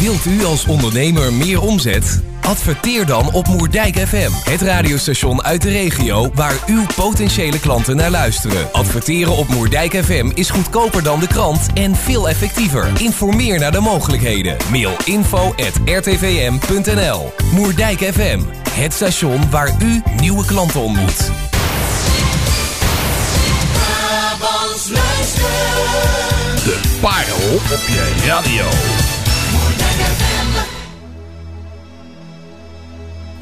Wilt u als ondernemer meer omzet? Adverteer dan op Moerdijk FM, het radiostation uit de regio waar uw potentiële klanten naar luisteren. Adverteren op Moerdijk FM is goedkoper dan de krant en veel effectiever. Informeer naar de mogelijkheden. Mail info@rtvm.nl. Moerdijk FM, het station waar u nieuwe klanten ontmoet. De parel op je radio.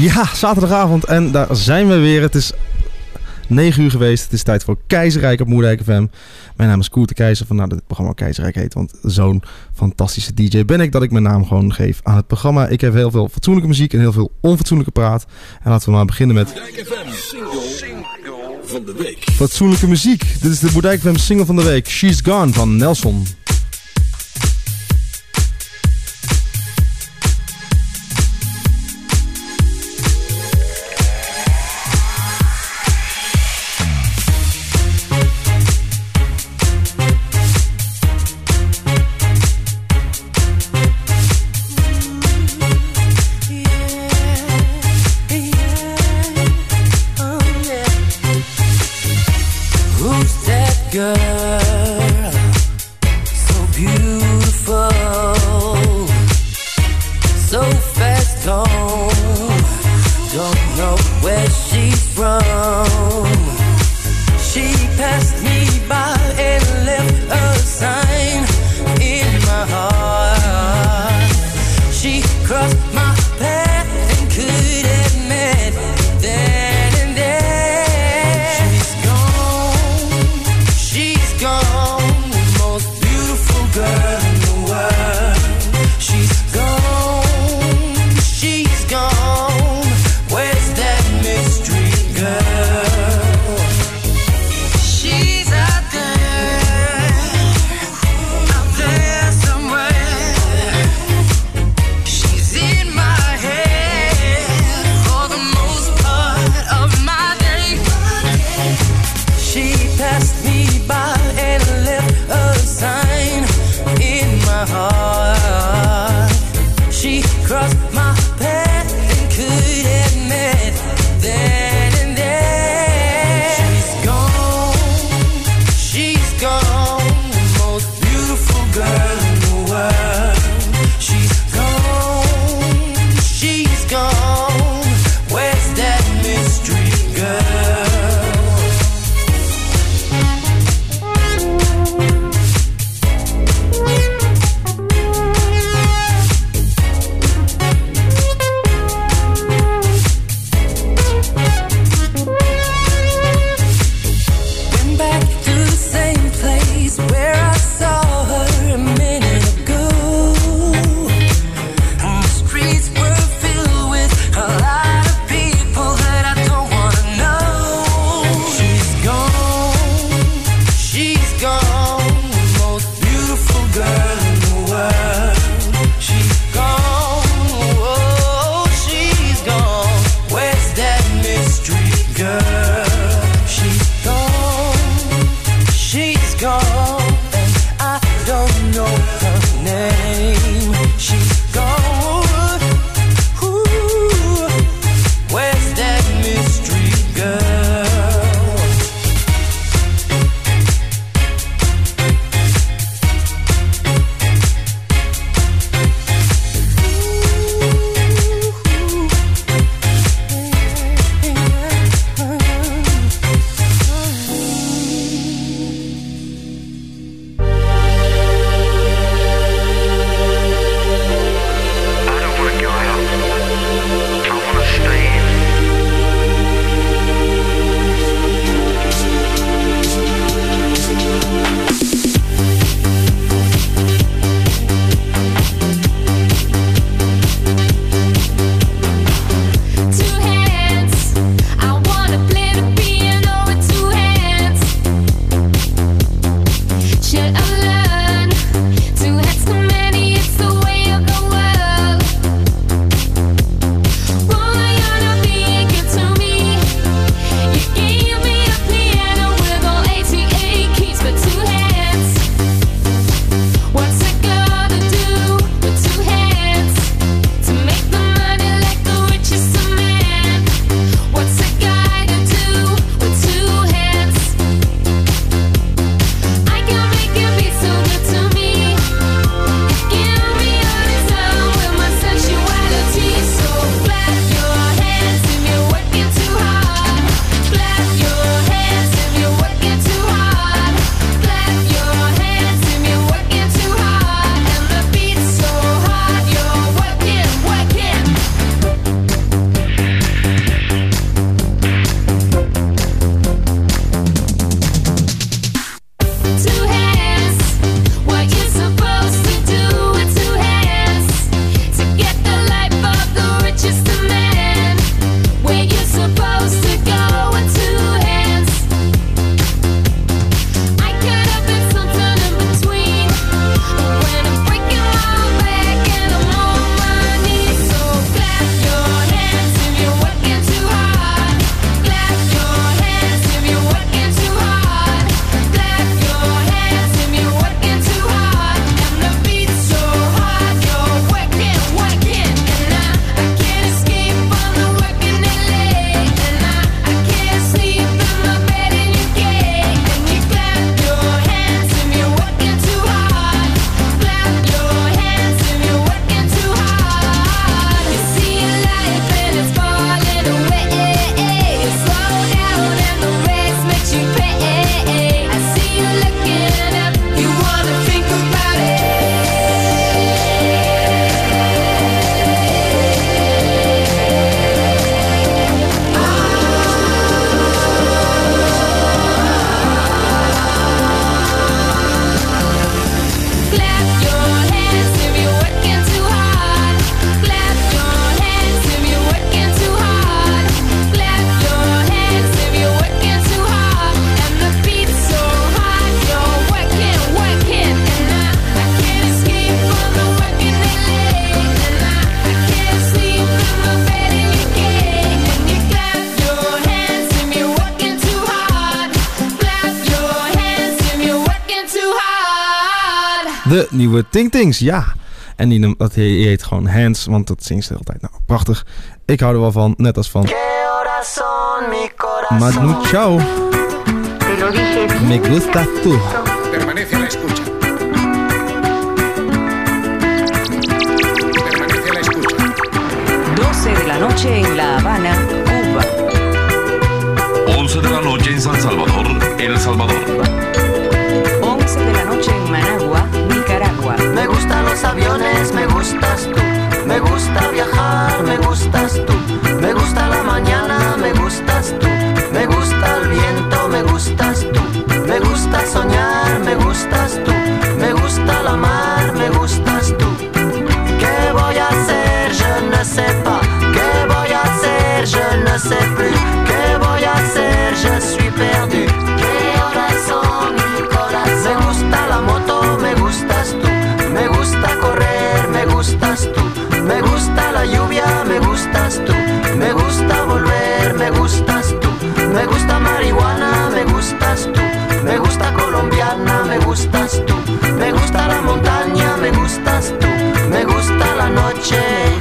Ja, zaterdagavond en daar zijn we weer. Het is 9 uur geweest. Het is tijd voor Keizerrijk op Moerdijk FM. Mijn naam is Koert de Keizer, vandaar dat het programma Keizerrijk heet. Want zo'n fantastische DJ ben ik dat ik mijn naam gewoon geef aan het programma. Ik heb heel veel fatsoenlijke muziek en heel veel onfatsoenlijke praat. En laten we maar beginnen met... FM, single, van de week. Fatsoenlijke muziek. Dit is de Moerdijk FM single van de week. She's Gone van Nelson. nieuwe Ting Tings. Ja. En die, dat hij heet gewoon Hands, want dat zingt ze altijd. Nou, prachtig. Ik hou er wel van, net als van... Manu Chao. Me gusta tú. Permanece la escucha. Permanece la escucha. 12 de la noche en La Habana, Cuba. 11 de la noche en San Salvador, El Salvador. aviones, me gustas tú. Me gusta viajar, me gustas tú. Me gusta la mañana, me gustas tú. Me gusta el viento, me gustas tú. Me gusta soñar, me gustas gustas tú, me gusta la montaña, me gustas tú, me gusta la noche.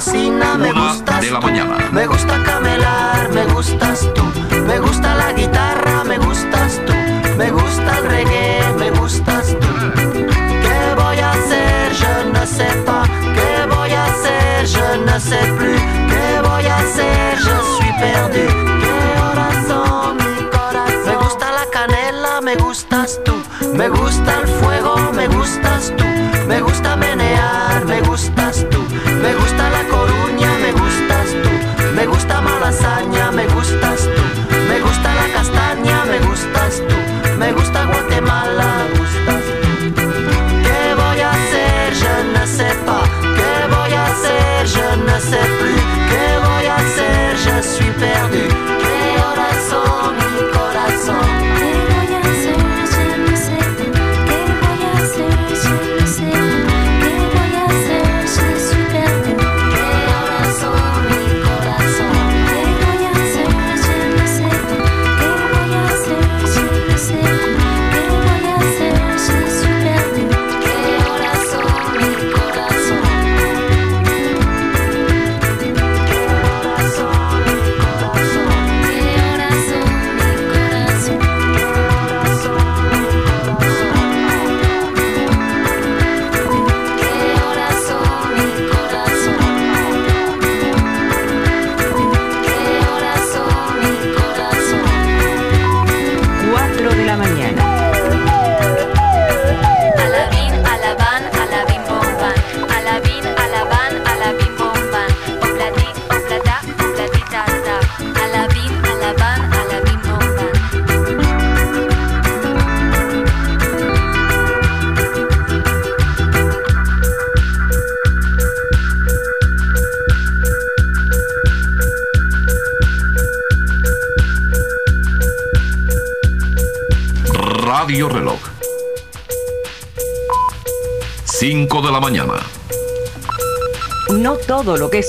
cocina, me Una gustas de la mañana. Me gusta camelar, me gustas tú, me gusta la guitarra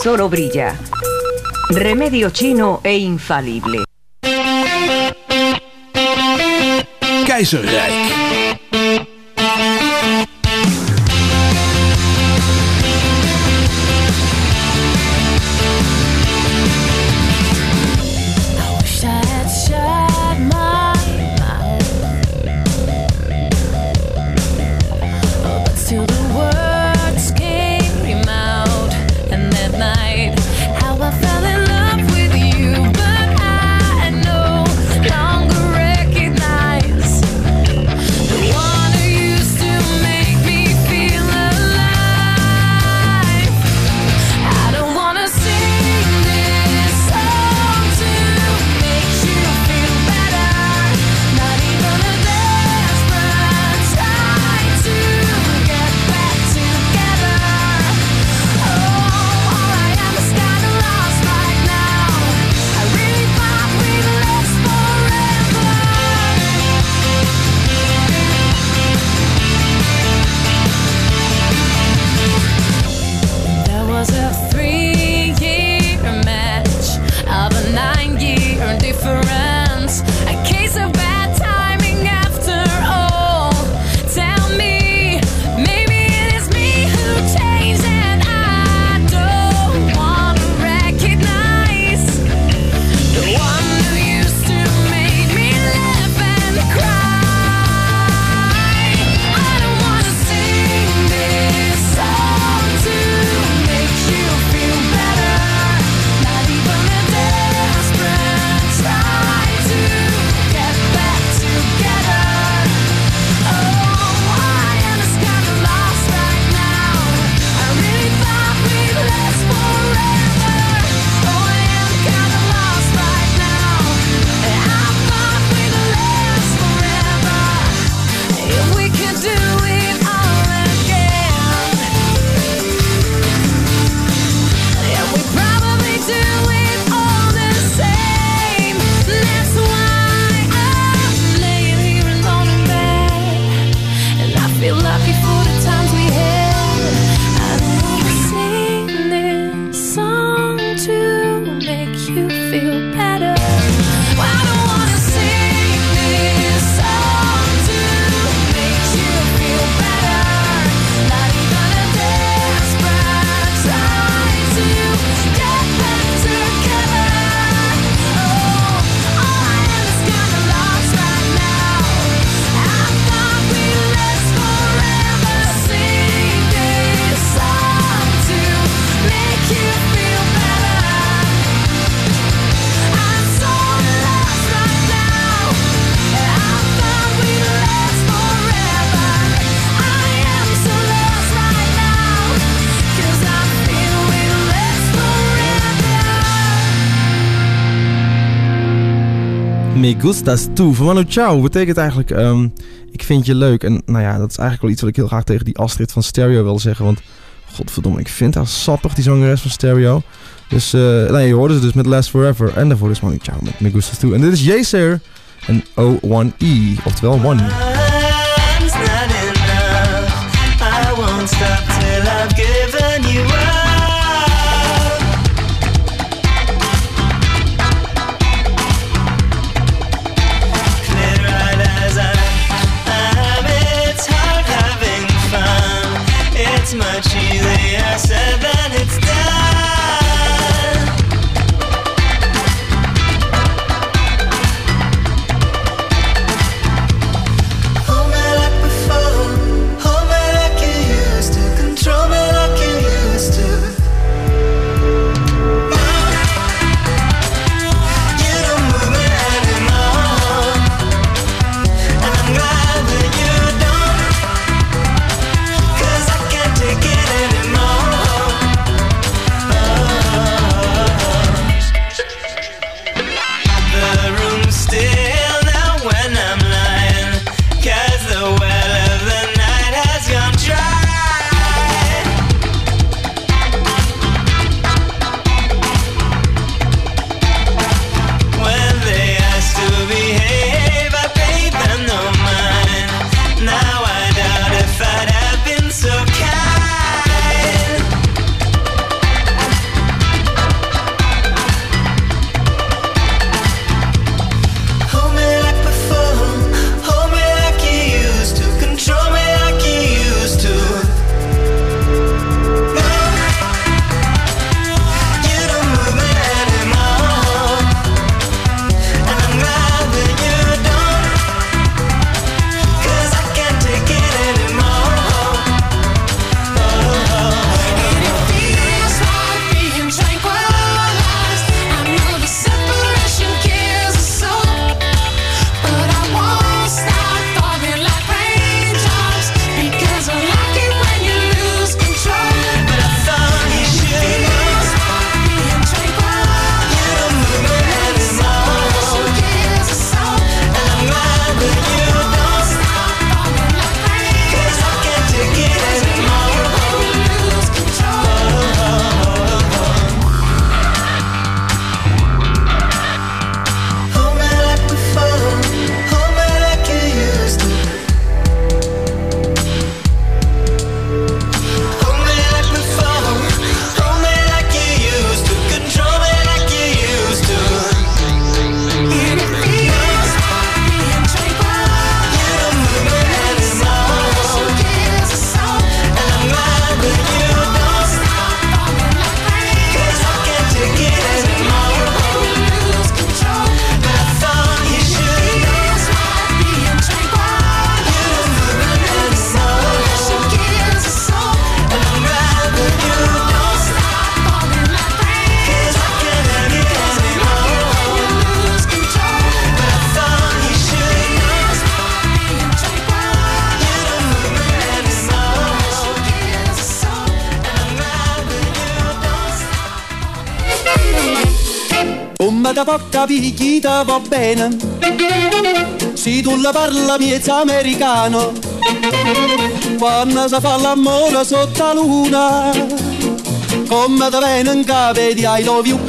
tesoro brilla. Remedio chino e infalible. Kaiserreich Me Gustas Tu van Manu Chao betekent eigenlijk ehm, ik vind je leuk. En nou ja, dat is eigenlijk wel iets wat ik heel graag tegen die Astrid van Stereo wil zeggen. Want godverdomme, ik vind haar sappig, die zangeres van Stereo. Dus eh, nee, je hoorde ze dus met Last Forever. En daarvoor is Manu Chao met Me Gustas En dit is Jaser en O1E, e, oftewel One. che può capire va bene. Se tu la parla miezza americano, quando si fa l'amore sotto la luna, come da viene in capo di I love you.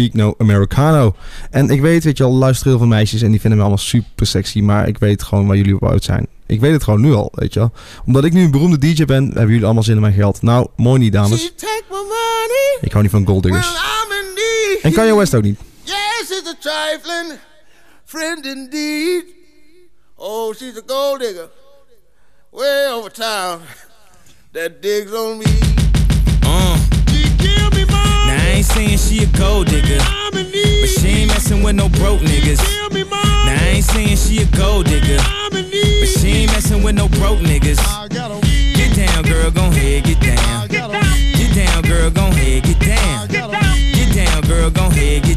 Speak no Americano. En ik weet, weet je al, luister heel veel meisjes en die vinden me allemaal super sexy. Maar ik weet gewoon waar jullie op uit zijn. Ik weet het gewoon nu al, weet je wel. Omdat ik nu een beroemde DJ ben, hebben jullie allemaal zin in mijn geld. Nou, mooi niet, dames. Ik hou niet van golddiggers. En Kanye West ook niet. Yes, it's a trifling friend indeed. Oh, she's a gold digger. Way over town. That digs on me. Ain't saying she a gold digger, but she ain't messing with no broke niggas. Now I ain't saying she a gold digger, but she ain't messing with no broke niggas. Get down, girl, gon' head, get down. Get down, girl, gon' head, get down. Get down, girl, gon' head, get down.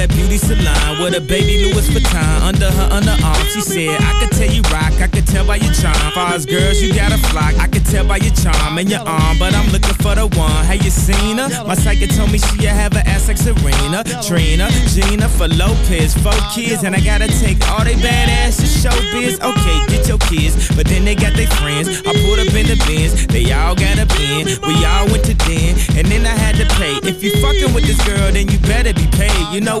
At a beauty salon with a baby Louis Vuitton under her underarm. She said, I could tell you rock, I could tell by your charm. Far as girls, you got a flock. I could tell by your charm and your arm, but I'm looking for the one. Have you seen her? My psychic told me she have an ass like Serena, Trina, Gina for Lopez, four kids, and I gotta take all they badass to showbiz. Okay, get your kids, but then they got their friends. I pulled up in the bins, they all got a bin. We all went to den, and then I had to pay. If you fucking with this girl, then you better be paid. You know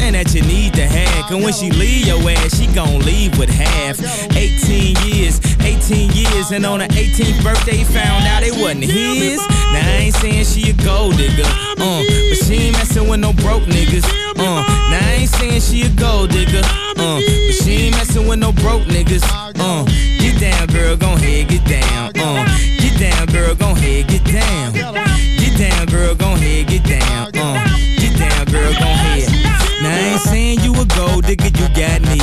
That you need to have. Cause when she leave your ass, she gon' leave with half. 18 years, 18 years, and on her 18th birthday, found out it wasn't his. Now I ain't saying she a gold digger, uh, but she ain't messing with no broke niggas. Uh, now I ain't saying she a gold digger, uh, but she ain't messing with no broke niggas. Uh, get down, girl, gon' head, get down. Uh, get down, girl, gon' desde que yo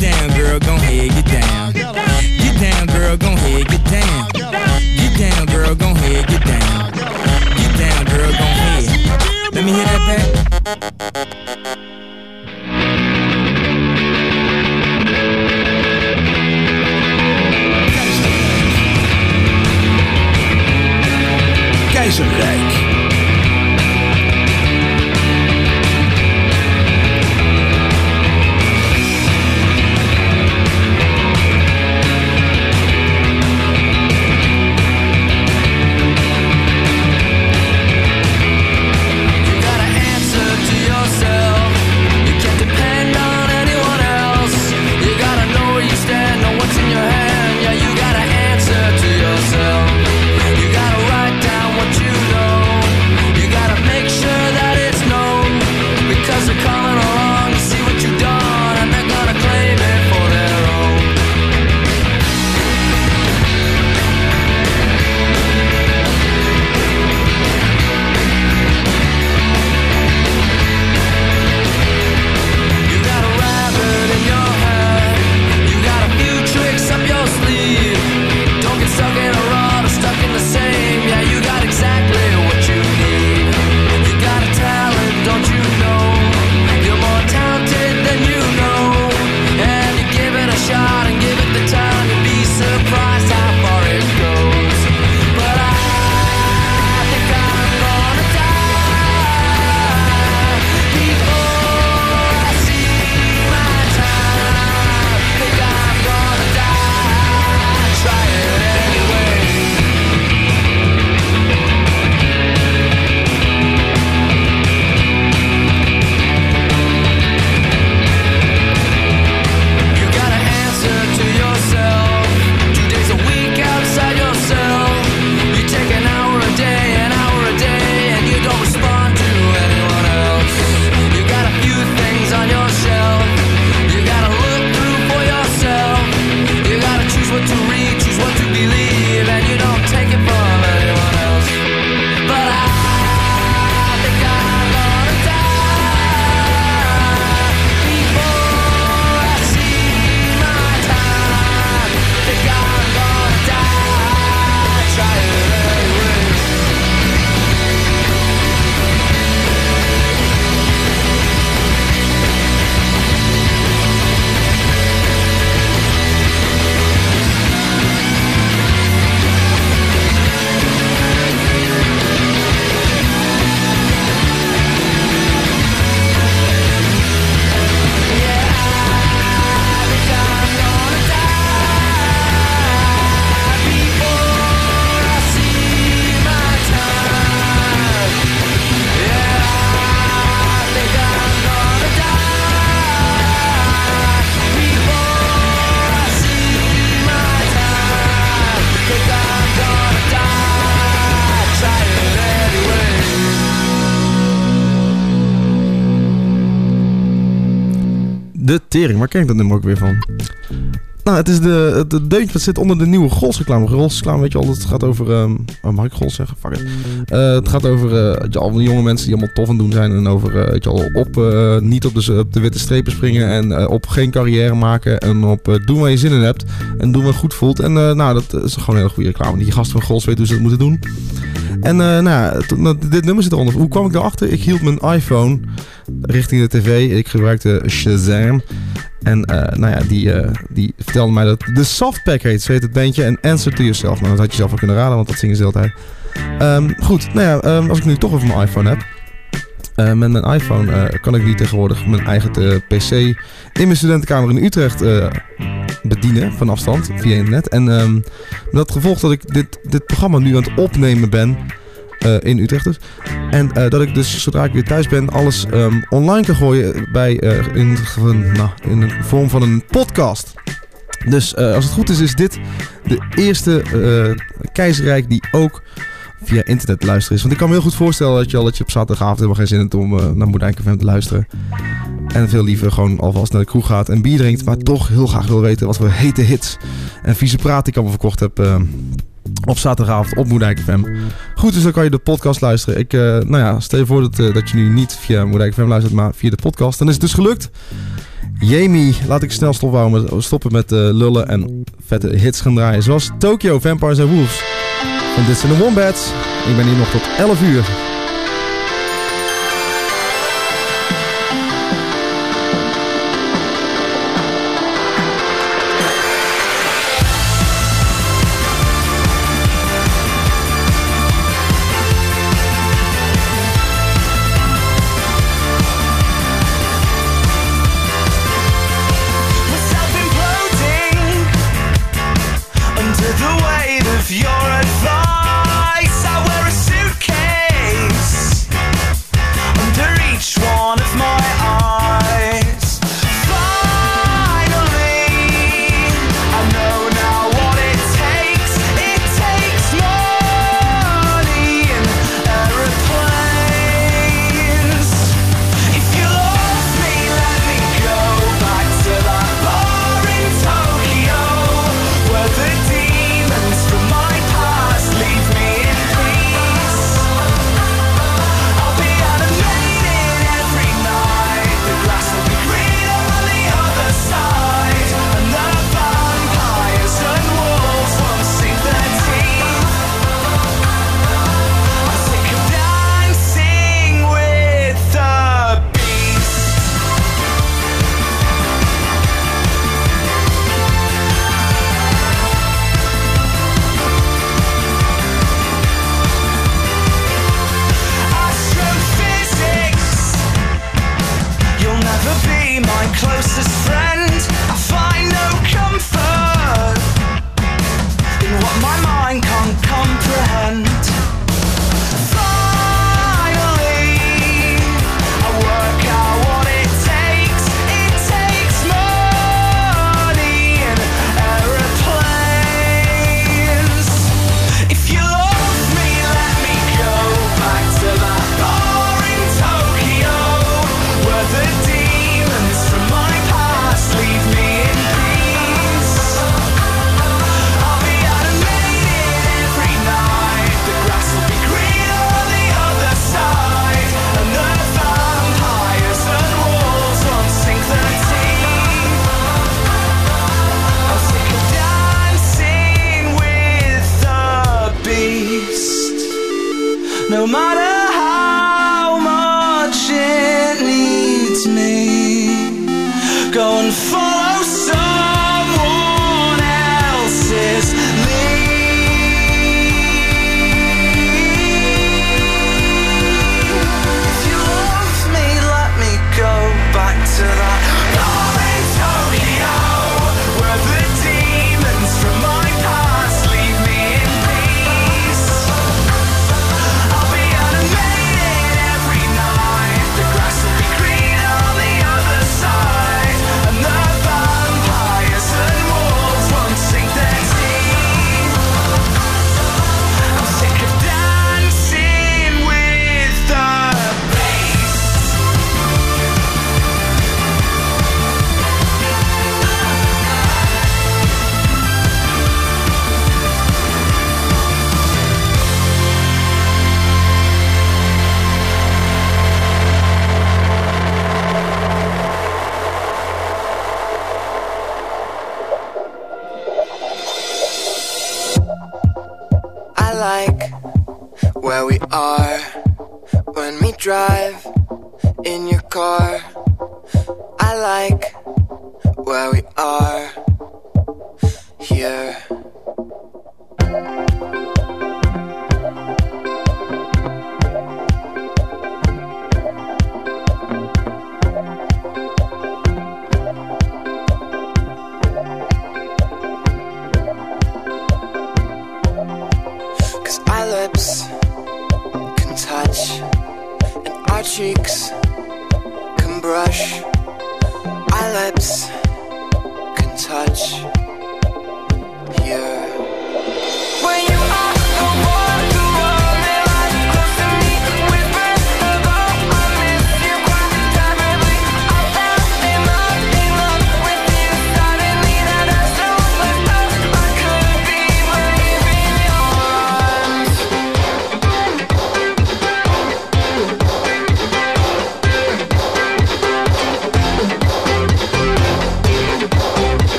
Down, girl, gon' head, get down. Get down, girl, gon' head, get down. Get down, girl, gon' head, get down. Get down, girl, gon' head. Let me hear that back. Keizerrijk. Tering, waar ken ik dat nummer ook weer van? Nou, het is de, het de deuntje dat zit onder de nieuwe Gols-reclame. Gols-reclame, weet je al, het gaat over... ehm oh, mag ik Gols zeggen? Fuck it. Eh, het gaat over weet je, al jonge mensen die allemaal tof aan doen zijn. En over, eh, weet je al, op, niet op de, op de witte strepen springen. En op geen carrière maken. En op doen waar je zin in hebt. En doen wat goed voelt. En nou, dat is gewoon een hele goede reclame. Die gasten van Gols weten hoe ze dat moeten doen. En nou, nou, dit nummer zit eronder. Hoe kwam ik daarachter? Ik hield mijn iPhone richting de tv. Ik gebruikte Shazam. En eh, nou ja, die, eh, die vertelde mij dat de Softpack heet. Zo heet het bandje. En Answer to Yourself. Nou, dat had je zelf wel kunnen raden, want dat zingen ze de hele tijd. Ehm, goed, nou ja, ehm, als ik nu toch over mijn iPhone heb. Eh, met mijn iPhone kan ik nu tegenwoordig mijn eigen PC in mijn studentenkamer in Utrecht bedienen van afstand via internet. En ehm, dat gevolg dat ik dit, dit programma nu aan het opnemen ben in Utrecht dus. En eh, dat ik dus zodra ik weer thuis ben alles ehm, online kan gooien bij, eh, in, nou, in de vorm van een podcast. Dus eh, als het goed is, is dit de eerste eh, keizerrijk die ook via internet te luisteren is. Want ik kan me heel goed voorstellen dat je al dat je op zaterdagavond helemaal geen zin hebt om eh, naar Moedijk FM te luisteren. En veel liever gewoon alvast naar de kroeg gaat en bier drinkt. Maar toch heel graag wil weten wat voor hete hits en vieze praat ik allemaal verkocht heb eh, op zaterdagavond op Moedijk FM. Goed, dus dan kan je de podcast luisteren. Ik, eh, nou ja, stel je voor dat, eh, dat je nu niet via Moedijk FM luistert, maar via de podcast. Dan is het dus gelukt. Jamie, laat ik snel stoppen met eh, lullen en vette hits gaan draaien. Zoals Tokyo, Vampires and Wolves. Van Dit zijn de Wombats. Ik ben hier nog tot 11 uur. No matter how much it needs me, go and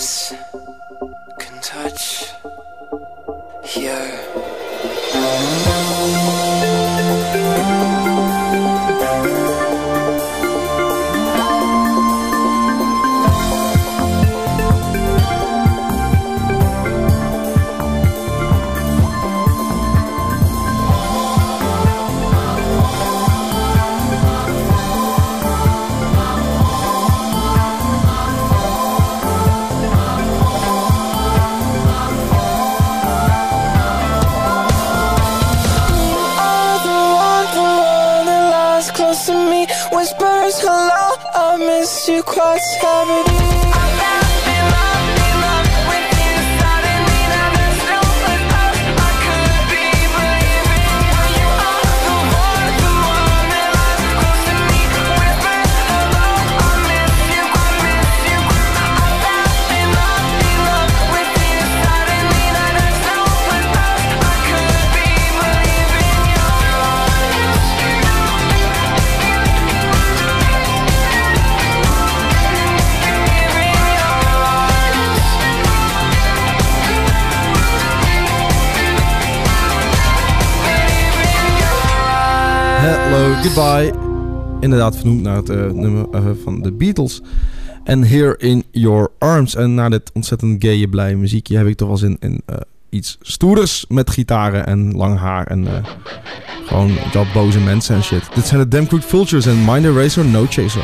house. inderdaad vernoemd naar het eh, nummer eh, van de Beatles. En Here in Your Arms. En na dit ontzettend gaye, blije muziekje heb ik toch wel zin in eh, iets stoerders met gitaren en lang haar en gewoon dat boze mensen en shit. Dit zijn de Damn Crooked Vultures en Mind Eraser No Chaser.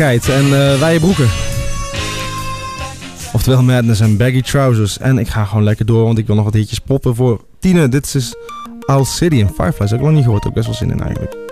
en eh, uh, wijde broeken. Oftewel madness en baggy trousers. En ik ga gewoon lekker door, want ik wil nog wat hitjes poppen voor Tine. Dit is Alcidian Fireflies. Heb ik nog niet gehoord, heb ik best wel zin in eigenlijk.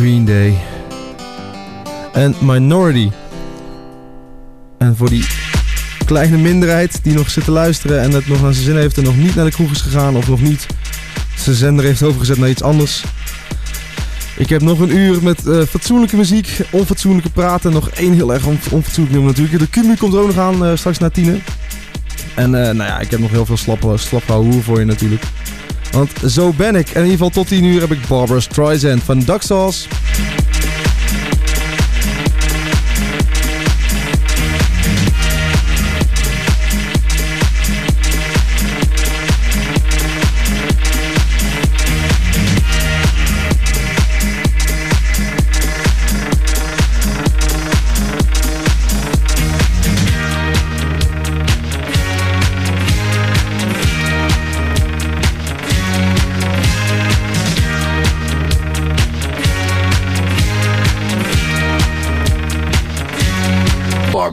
Green Day. En Minority. En voor die kleine minderheid die nog zit te luisteren en het nog naar zijn zin heeft en nog niet naar de kroeg is gegaan of nog niet zijn zender heeft overgezet naar iets anders. Ik heb nog een uur met eh, fatsoenlijke muziek, onfatsoenlijke praten. Nog één heel erg on onfatsoenlijk nummer natuurlijk. De Cumu komt er ook nog aan, eh, straks na tienen. En eh, nou ja, ik heb nog heel veel slappe slap voor je natuurlijk. Want zo ben ik. En in ieder geval tot 10 uur heb ik Barbara Streisand van Duck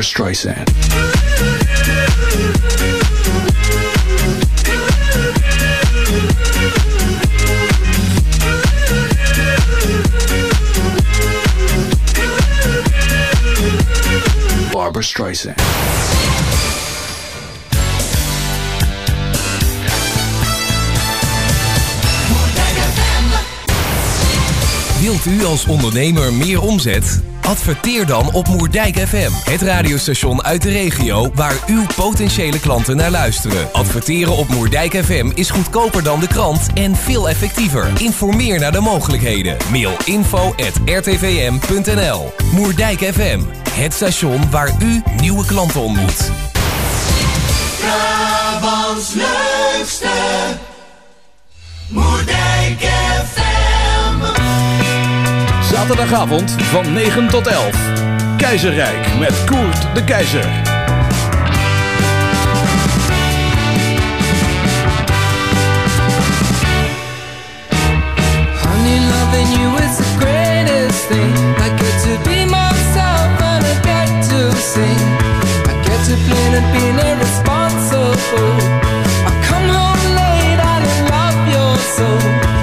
Barbara Streisand. Barbara Streisand. Wilt u als ondernemer meer omzet? Adverteer dan op Moerdijk FM, het radiostation uit de regio waar uw potentiële klanten naar luisteren. Adverteren op Moerdijk FM is goedkoper dan de krant en veel effectiever. Informeer naar de mogelijkheden. Mail info at rtvm.nl Moerdijk FM, het station waar u nieuwe klanten ontmoet. Brabants leukste. Moerdijk. Zaterdagavond van 9 tot 11. Keizerrijk met Koert de Keizer. I come home late I love your soul.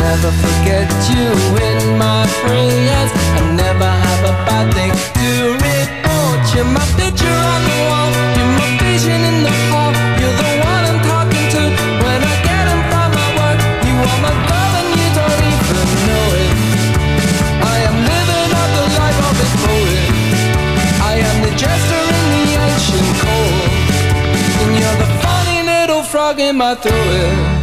Never forget you in my prayers. I never have a bad thing to report. You're my picture on the wall. You're my vision in the hall. You're the one I'm talking to when I get in from my work. You are my girl and you don't even know it. I am living out the life of a poet. Oh I am the jester in the ancient court. And you're the funny little frog in my throat.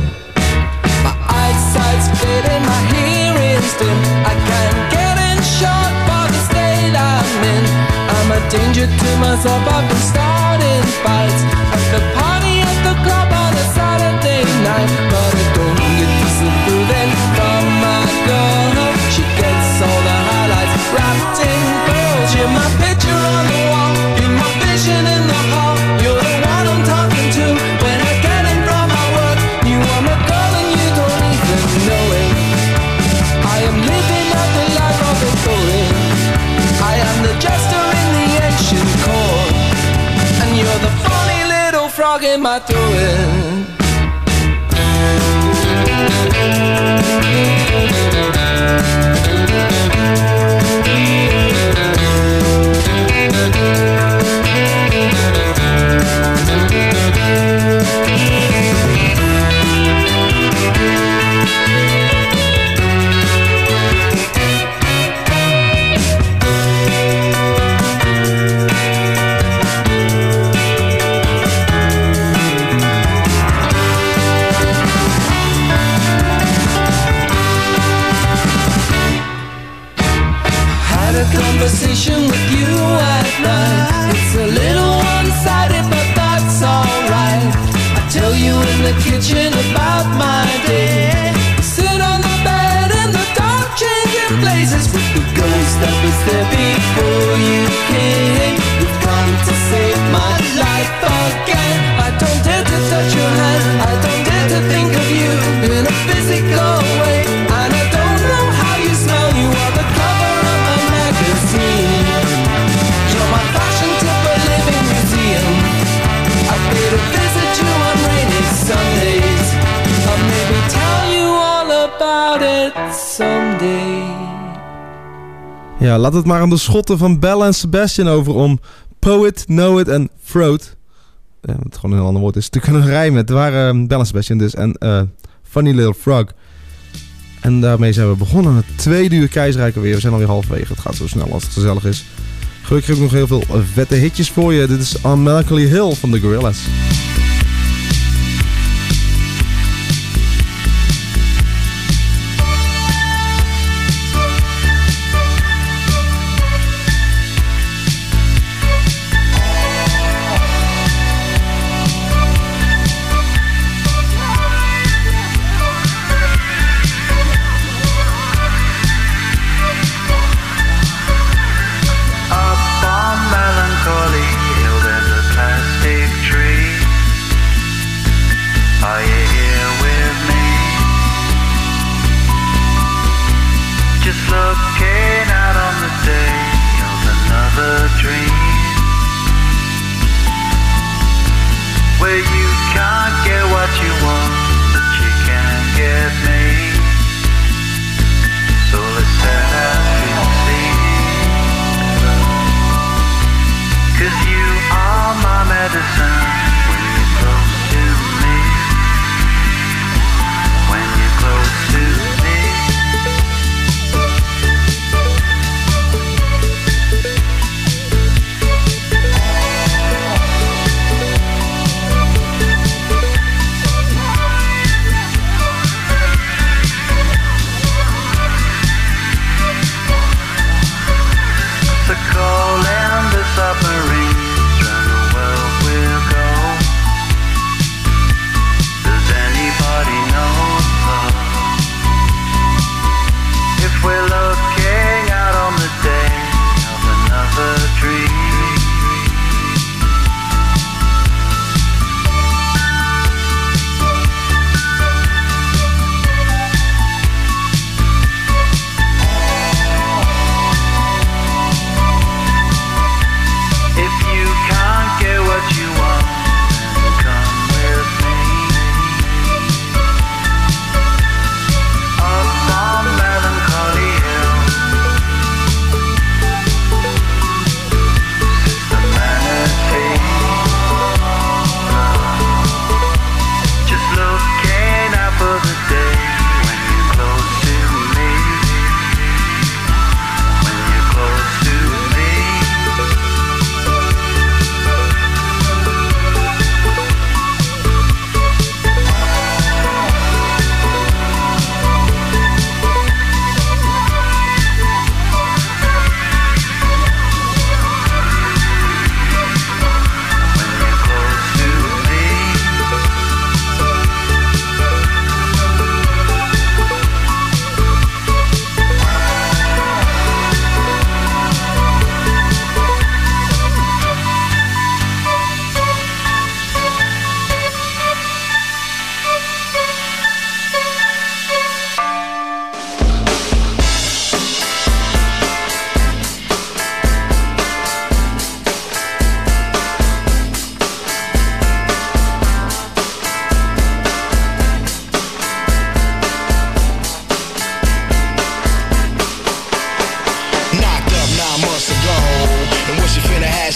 Danger to myself. I've been starting fights at the party at the club on a Saturday night, but I don't get disapproving from my girl. am I doing? Ja, laat het maar aan de schotten van Bella en Sebastian over om Poet, Know It en Throat. Ja, wat gewoon een heel ander woord is. Te kunnen rijmen. Het waren um, Bella en Sebastian dus. En eh, Funny Little Frog. En daarmee zijn we begonnen. Het tweede uur keizerrijk alweer. We zijn alweer halverwege. Het gaat zo snel als het gezellig is. Gelukkig heb ik nog heel veel eh, vette hitjes voor je. Dit is On Melancholy Hill van de Gorillaz.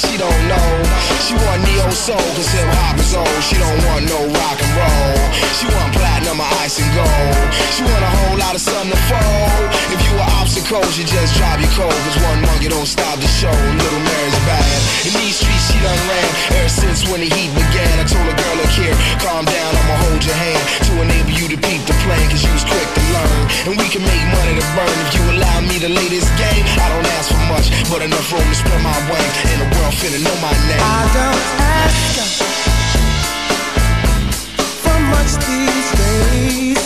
she don't she want neo soul, cause hip hop is old. She don't want no rock and roll. She want platinum or ice and gold. She want a whole lot of sun to fold. If you were obstacles, you just drive your cold. Cause one monkey don't stop the show. Little Mary's bad. In these streets, she done ran ever since when the heat began. I told a girl, look here, calm down, I'ma hold your hand to enable you to peep the plan. Cause you was quick to learn. And we can make money to burn if you allow me to lay this game. I don't ask for much, but enough room to spread my wings. And the world finna know my name these days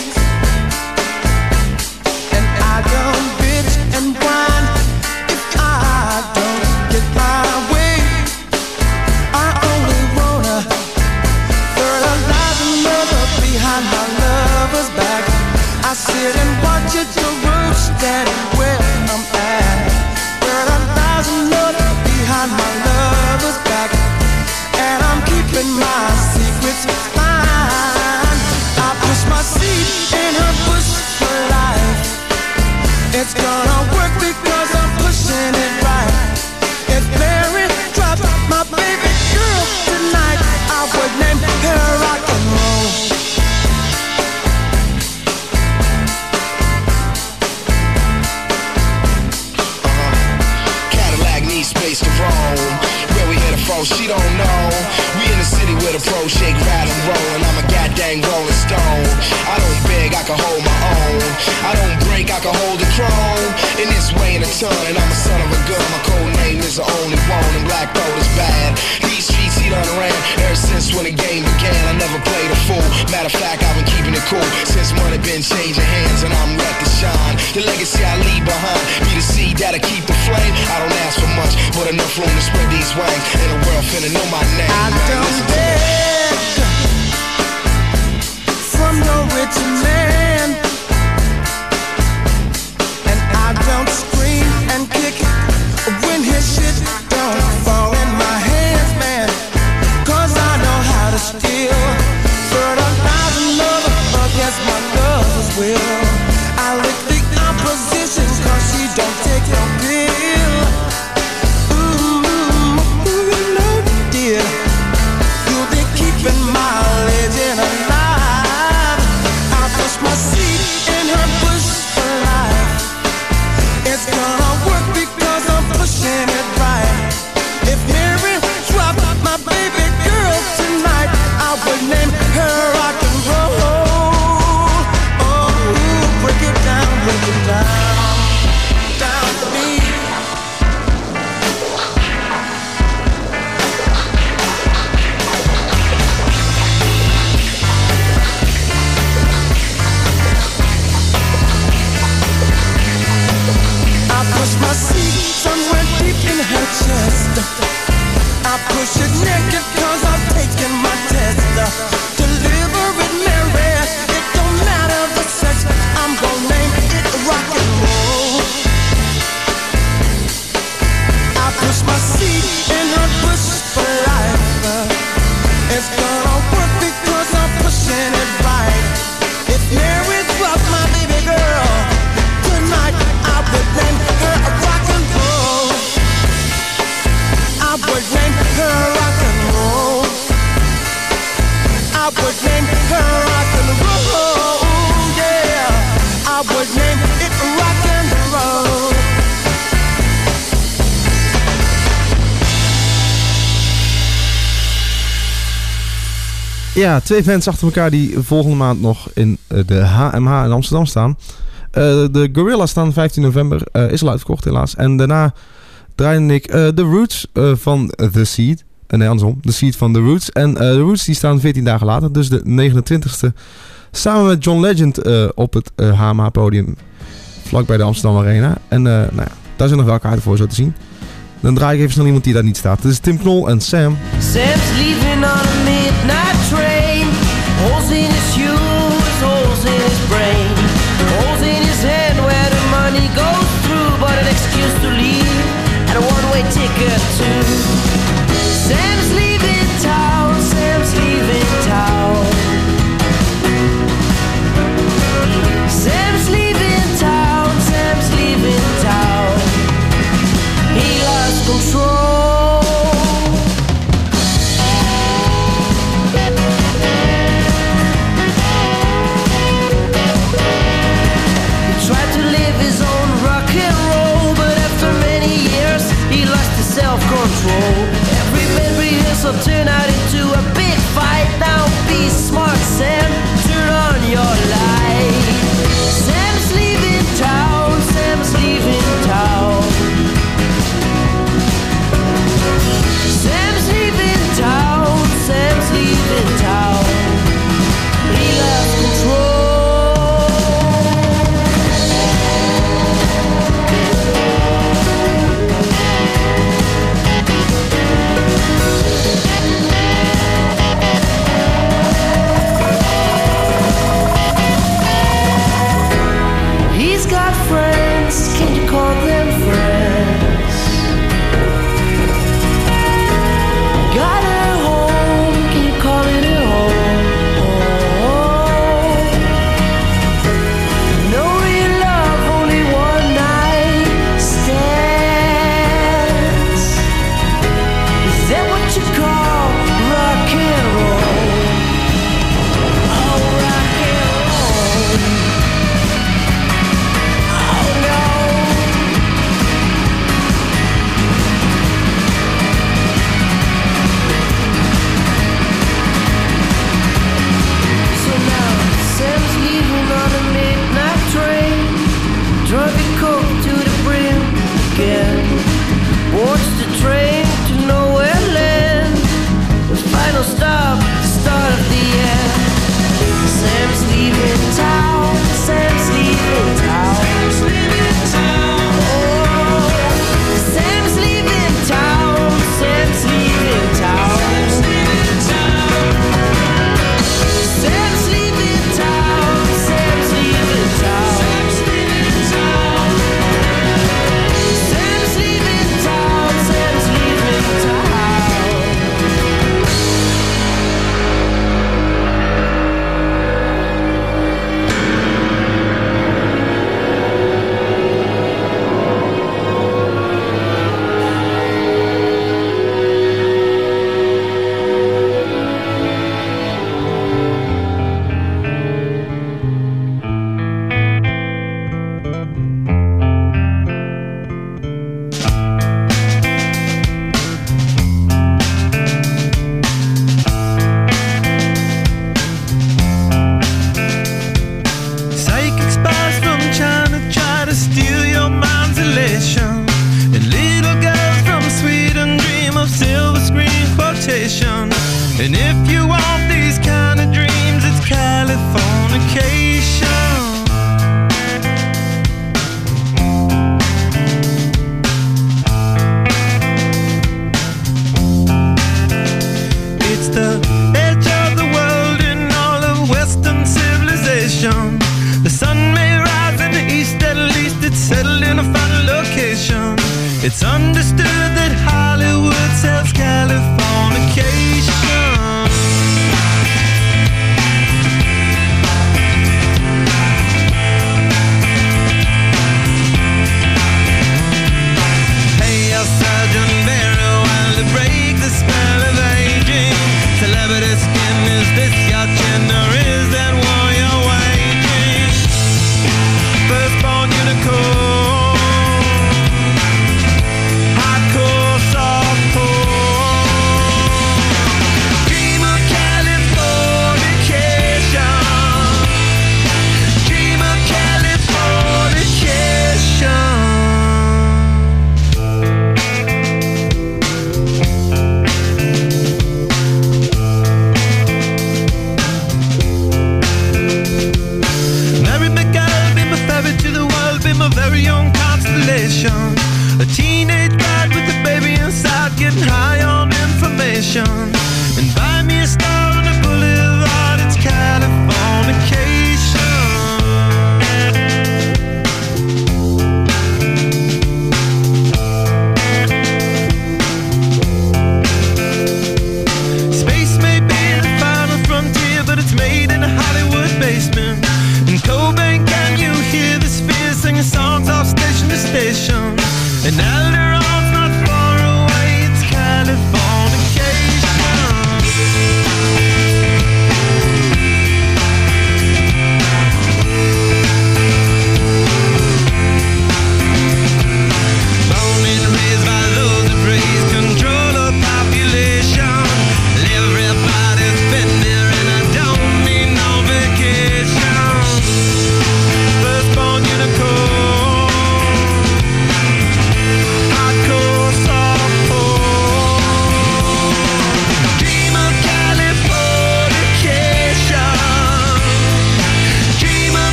room to spread these wings. And the world finna know my name. I don't Ja, twee fans achter elkaar die volgende maand nog in eh, de HMH in Amsterdam staan. Eh, de Gorilla staan 15 november. Eh, is al uitverkocht helaas. En daarna draaide ik de The Roots van The Seed. nee, andersom. The Seed van The Roots. En The Roots die staan 14 dagen later. Dus de 29e Samen met John Legend op het HMH podium. vlakbij de Amsterdam Arena. En nou ja, daar zijn nog wel kaarten voor zo te zien. Dan draai ik even snel iemand die daar niet staat. Dit is Tim Knol en Sam. Sam's leaving to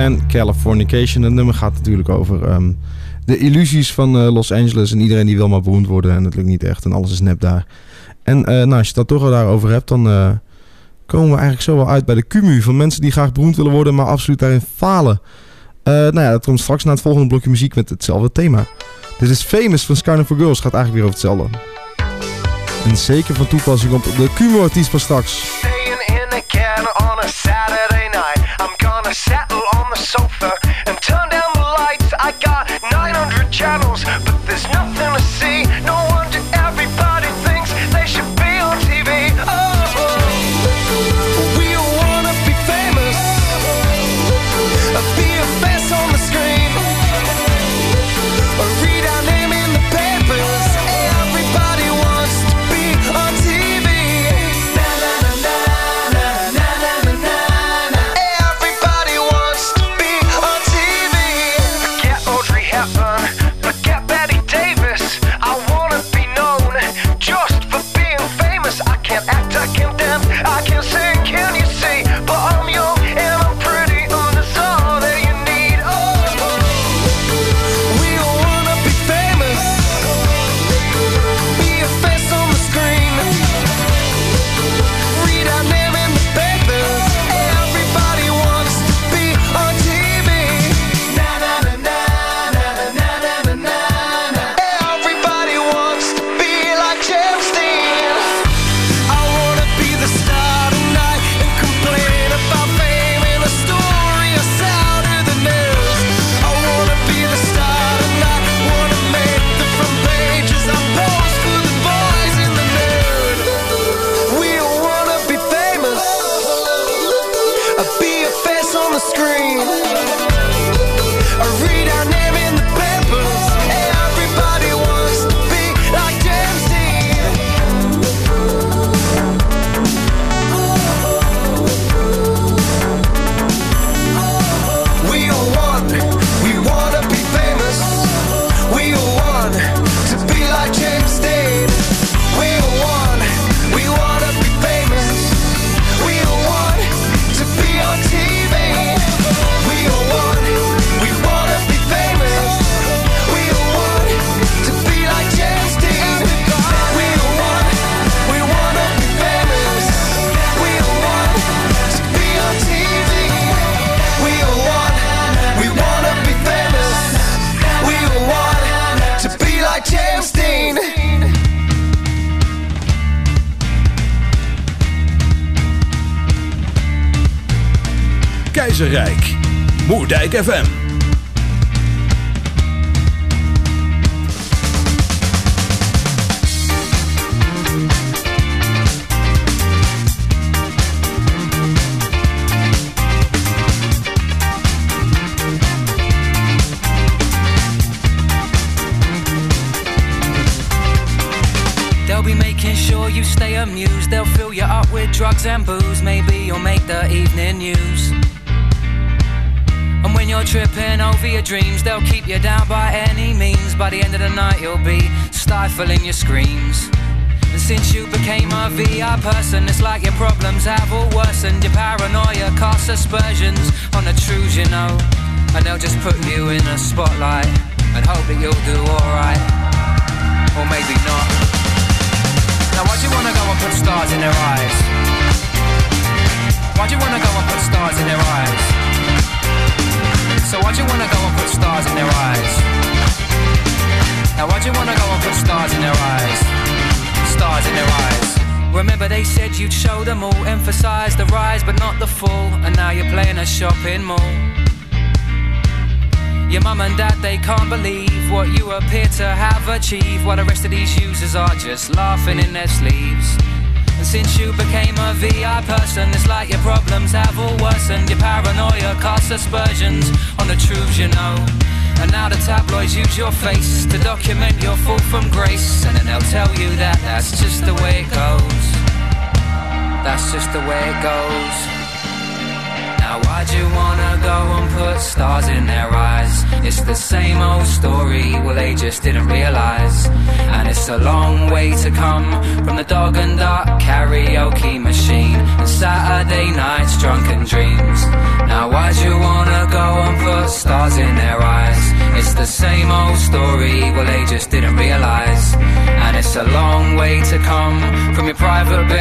en Californication. Het nummer gaat natuurlijk over ehm, de illusies van eh, Los Angeles en iedereen die wil maar beroemd worden. En dat lukt niet echt en alles is nep daar. En eh, nou, als je het toch al daarover hebt, dan eh, komen we eigenlijk zo wel uit bij de cumu van mensen die graag beroemd willen worden, maar absoluut daarin falen. Nou ja, dat komt straks na het volgende blokje muziek met hetzelfde thema. Dit is Famous van Skyrim for Girls, gaat eigenlijk weer over hetzelfde. En zeker van toepassing op de cumu-artiest van straks. I'm gonna settle on the sofa and turn down the lights. I got 900 channels, but there's nothing to see.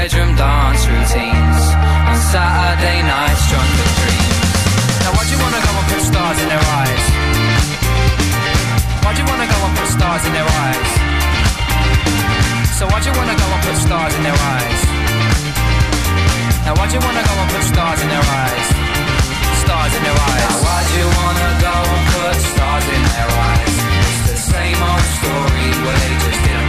Bedroom dance routines on Saturday nights drunken dreams. Now why'd you wanna go and put stars in their eyes? Why'd you wanna go and put stars in their eyes? So why'd you wanna go and put stars in their eyes? Now why'd you wanna go and put stars in their eyes? Stars in their eyes. Now why'd you wanna go and put stars in their eyes? It's the same old story where they just didn't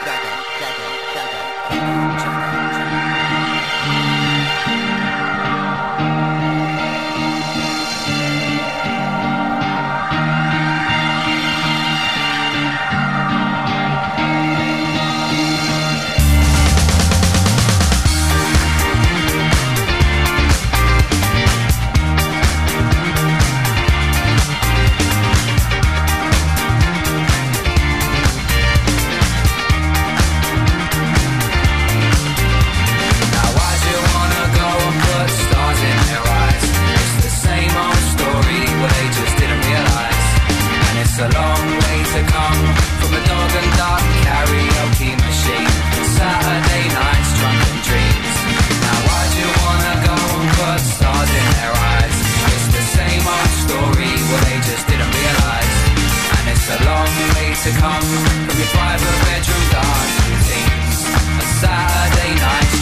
To come from your private bedroom dance routines. And Saturday nights,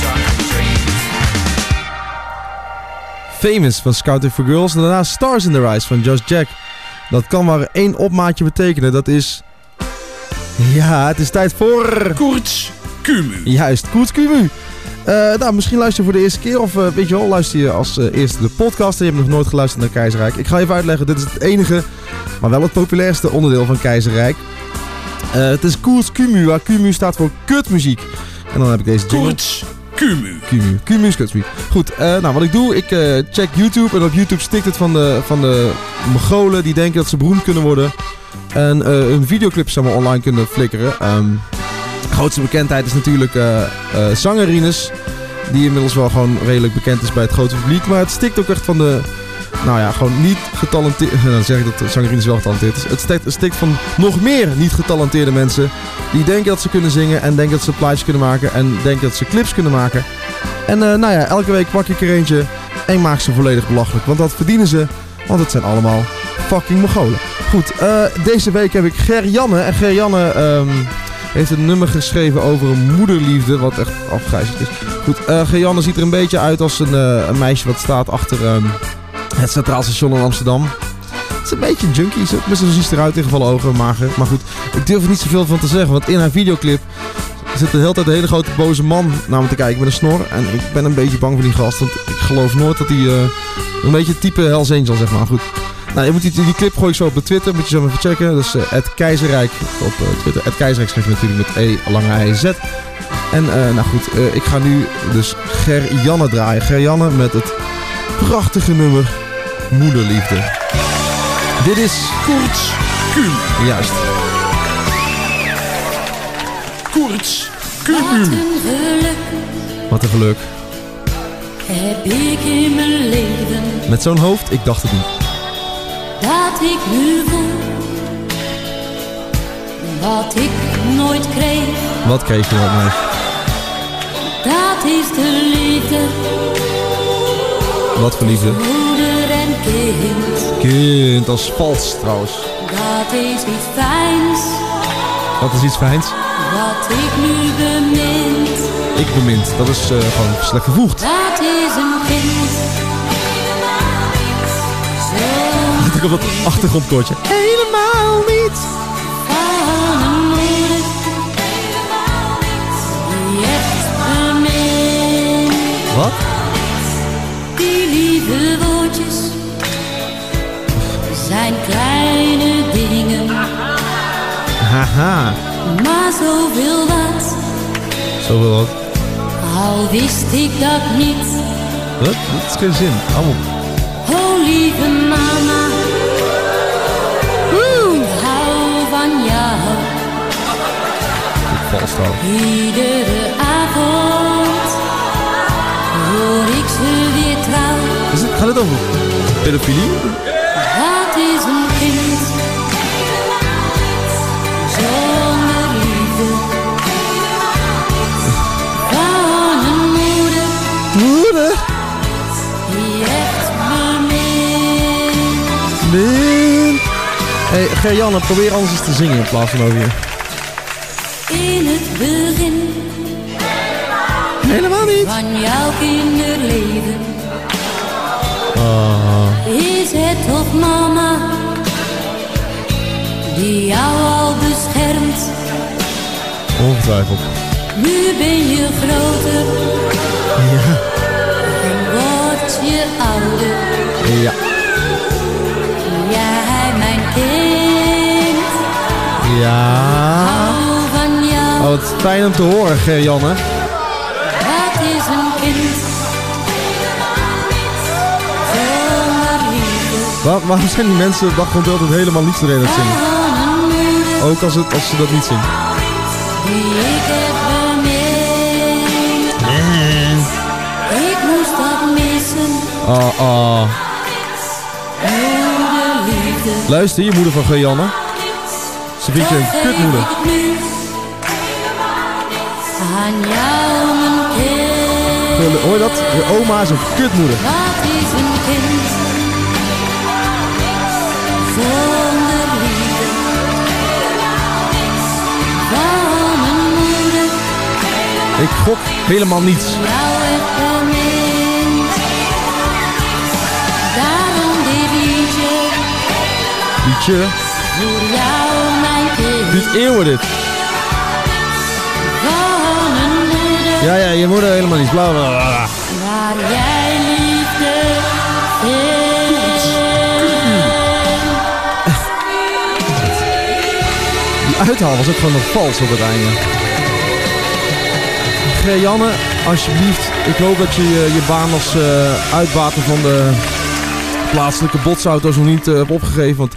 dreams. Famous van Scouting for Girls. En daarna Stars in the Rise van Josh Jack. Dat kan maar één opmaatje betekenen. Dat is... Ja, het is tijd voor... Koerts Kumu. Juist, Koerts Kumu. Eh, nou, misschien luister je voor de eerste keer of eh, weet je wel, luister je als eh, eerste de podcast en je hebt nog nooit geluisterd naar Keizerrijk. Ik ga even uitleggen, dit is het enige, maar wel het populairste onderdeel van Keizerrijk. Het is Koerts Kumu, waar Kumu staat voor kutmuziek. En dan heb ik deze jingle. Koerts Kumu. Kumu. Kumu is kutmuziek. Goed, nou wat ik doe, ik check YouTube en op YouTube stikt het van de, van de Mongolen die denken dat ze beroemd kunnen worden. En eh hun videoclips online kunnen flikkeren. Ehm, grootste bekendheid is natuurlijk eh eh Zangerines. Die inmiddels wel gewoon redelijk bekend is bij het grote publiek. Maar het stikt ook echt van de... Nou ja, gewoon niet getalenteerd... Dan zeg ik dat Zangerines wel getalenteerd is. Het stikt, van nog meer niet getalenteerde mensen. Die denken dat ze kunnen zingen. En denken dat ze plaatjes kunnen maken. En denken dat ze clips kunnen maken. En eh, nou ja, elke week pak ik er eentje. En maak ze volledig belachelijk. Want dat verdienen ze. Want het zijn allemaal fucking Mongolen. Goed, deze week heb ik Ger-Janne. En Ger-Janne ehm, heeft een nummer geschreven over een moederliefde. Wat echt afgrijzelijk is. Goed, eh Ger-Janne ziet er een beetje uit als een, eh, een meisje wat staat achter ehm, het Centraal Station in Amsterdam. Het is een beetje een junkie. Zo, ziet ze eruit, tegenvallen ogen, mager. Maar goed, ik durf er niet zoveel van te zeggen. Want in haar videoclip zit de hele tijd een hele grote boze man naar me te kijken met een snor. En ik ben een beetje bang voor die gast. Want ik geloof nooit dat hij eh, een beetje type Hells Angel, zeg maar. Goed. Nou, je moet die, die clip gooi ik zo op de Twitter, moet je zo even checken. Dat is eh, het Keizerrijk op eh, Twitter. Het Keizerrijk schrijf je natuurlijk met E, lange I, Z. En eh, nou goed, eh, ik ga nu dus Ger-Janne draaien. Ger-Janne met het prachtige nummer Moederliefde. Dit is Koorts Q. Juist. Koorts Q. Wat een geluk Wat een geluk. heb ik in mijn leven Met zo'n hoofd, ik dacht het niet. Dat ik nu voel. Wat ik nooit kreeg, Wat kreeg je wat meis? dat is de liefde, Wat voor liefde? moeder en kind. Kind, is vals trouwens. Dat is iets fijns, Dat is iets fijns. wat ik nu bemind. Ik bemind, dat is eh, gewoon slecht gevoegd. Dat is een kind. Ik op dat achtergrondkoortje. Helemaal niet. Wat? Die lieve woordjes zijn kleine dingen, Haha. maar zoveel wat. Zoveel wat. Al wist ik dat niet. Wat? Dat is geen zin. Allemaal. Oh lieve Iedere avond hoor ik ze weer trouw. Is het, gaat het over pedofilie? Dat is een kind zonder liefde van een moeder Moeder? die echt hey, Gerjanne, probeer anders eens te zingen in plaats van over hier. In het begin Helemaal niet. van jouw kinderleven Oh. is het toch mama die jou al beschermt. Ongetwijfeld. Nu ben je groter Ja. en word je ouder. Ja. Jij mijn kind, Ja. Oh, wat fijn om te horen, Gerjanne. Dat is een kind Waar, waarom zijn die mensen dag gewoon altijd helemaal niets te reden aan het zingen? Ook als, het, als ze dat niet zingen. die ik moest dat missen, Oh, oh. Luister, je moeder van Gerjanne. Ze vindt je een kutmoeder. Aan jou mijn kind. Hoor dat? Je oma is een kutmoeder. Dat is een kind zonder liefde van een moeder. Ik gok helemaal niets. Liedje. voor jou mijn kind Dit eeuwen dit. Ja, ja, je moeder helemaal niet. Bla, bla, bla, bla. Waar jij liefde. Die uithaal was ook gewoon nog vals op het einde. Gerjanne, alsjeblieft. Ik hoop dat je je, je baan als eh uitbater van de plaatselijke botsauto's nog niet eh, hebt opgegeven. Want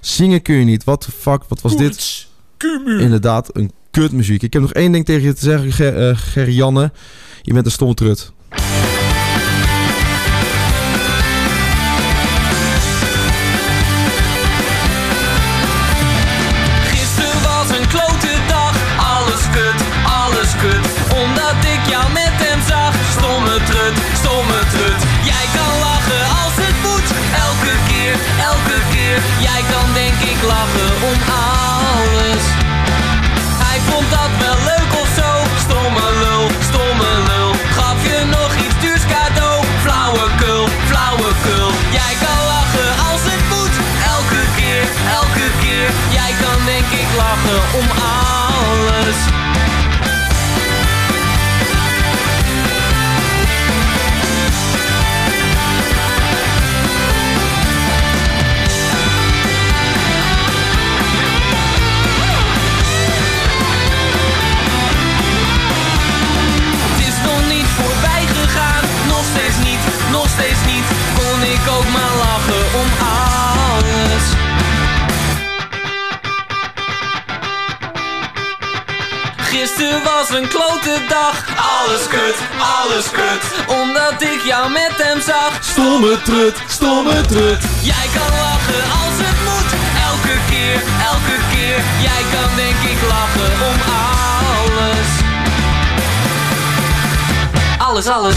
zingen kun je niet. Wat de fuck, wat was dit? Inderdaad, een kutmuziek. Ik heb nog één ding tegen je te zeggen, Ger, eh, Gerjanne. Je bent een stomme een klote dag. Alles kut, alles kut. Omdat ik jou met hem zag. Stomme trut, stomme trut. Jij kan lachen als het moet. Elke keer, elke keer. Jij kan denk ik lachen om alles. Alles, alles.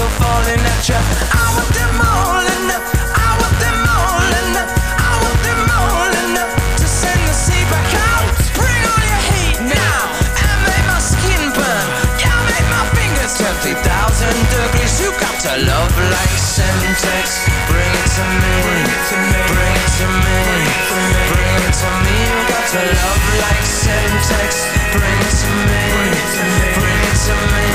still falling at you. I want them all the. I want them all the. I want them all the. To send the sea back out. Bring all your heat now. And make my skin burn. Yeah, make my fingers 20,000 degrees. You got to love like Semtex. Bring it to me. Bring it to me. Bring it to me. Bring it to me. You got to love like Semtex. Bring it to me. Bring it to me. Bring it to me.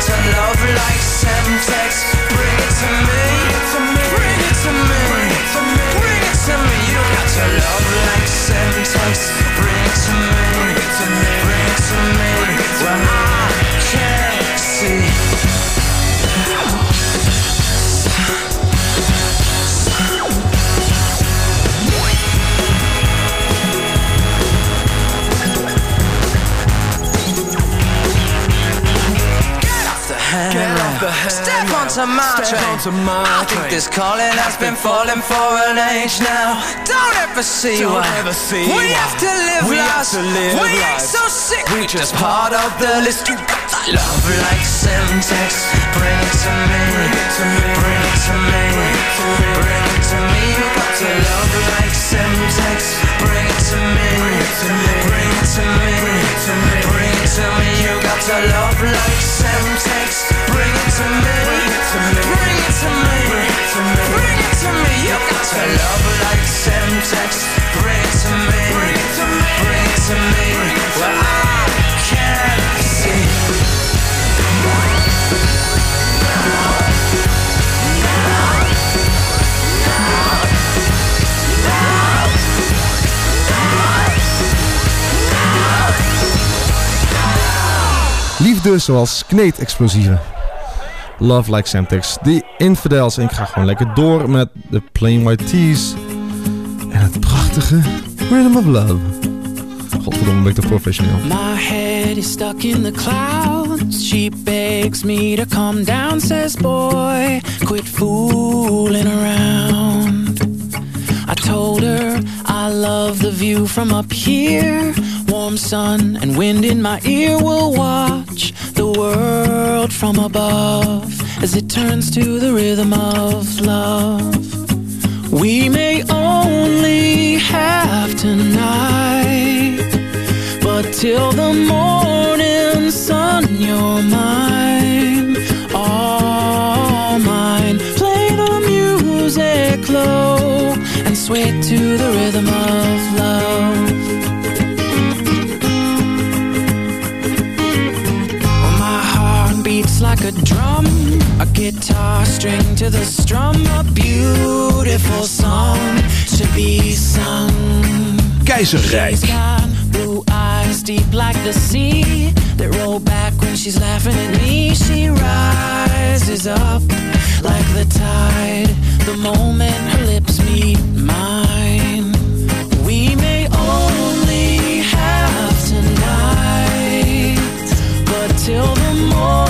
To love like Semtex. Bring it to me. Bring it to me. Bring it to me. You got to love like Semtex. Step onto my train. I think this calling has been falling for an age now. Don't ever see Don't why. ever see we why. have to live We have lives. to live we ain't so sick. We just part of the list. You got that love like Semtex. Bring it to me. Bring it to me. Bring it to me. Bring it to me. You got to love like Semtex. Bring it to me. Bring it to me. Bring it to me. Bring it to me. You got to love like To me. Like. Liefde zoals kneedexplosieven. Love like Semtex. The Infidels. En ik ga gewoon lekker door met de Plain White Tees. En het prachtige Rhythm of Love. Godverdomme, ben ik toch professioneel. My head is stuck in the clouds. She begs me to come down, says, Boy, quit fooling around. I told her I love the view from up here. Warm sun and wind in my ear will watch the world from above as it turns to the rhythm of love. We may only have tonight, but till the morning sun, you're mine, all mine. Play the music low and sway to the rhythm of love. A drum, a guitar string to the strum, a beautiful song to be sung. Keizerrijk. Blue eyes deep like the sea that roll back when she's laughing at me. She rises up like the tide the moment her lips meet mine. We may only have tonight, but till the morning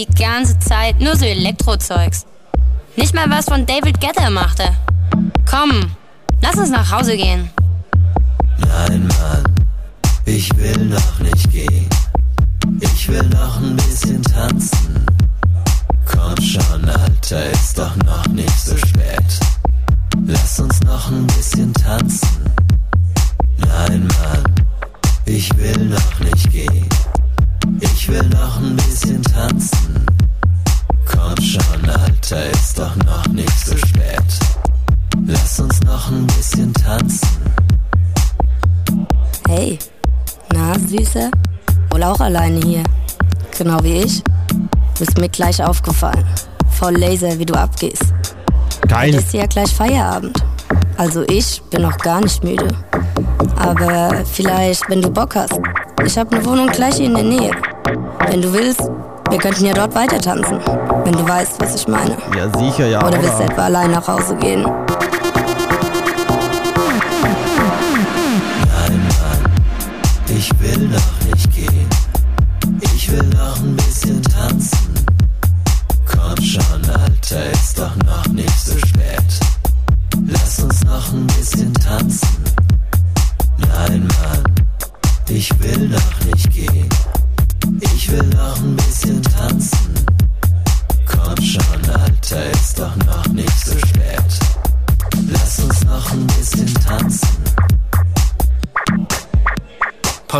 die ganze Zeit nur so Elektrozeugs. Nicht mal was von David Guetta machte. Komm, lass uns nach Hause gehen. Nein, Mann, ich will noch nicht gehen. Ich will noch ein bisschen tanzen. Komm schon, Alter, ist doch noch nicht so spät. Lass uns noch ein bisschen tanzen. Nein, Mann, ich will noch nicht gehen. Ich will noch ein bisschen tanzen. Komm schon, Alter, ist doch noch nicht so spät. Lass uns noch ein bisschen tanzen. Hey, na, Süße? Wohl auch alleine hier. Genau wie ich. Bist mir gleich aufgefallen. Voll Laser, wie du abgehst. Geil. Ist ja gleich Feierabend. Also ich bin noch gar nicht müde. Aber vielleicht, wenn du Bock hast. Ich habe eine Wohnung gleich hier in der Nähe. Wenn du willst, wir könnten ja dort weiter tanzen. Wenn du weißt, was ich meine. Ja, sicher, ja. Oder willst du etwa allein nach Hause gehen? Nein, Mann, ich will noch nicht gehen. Ich will noch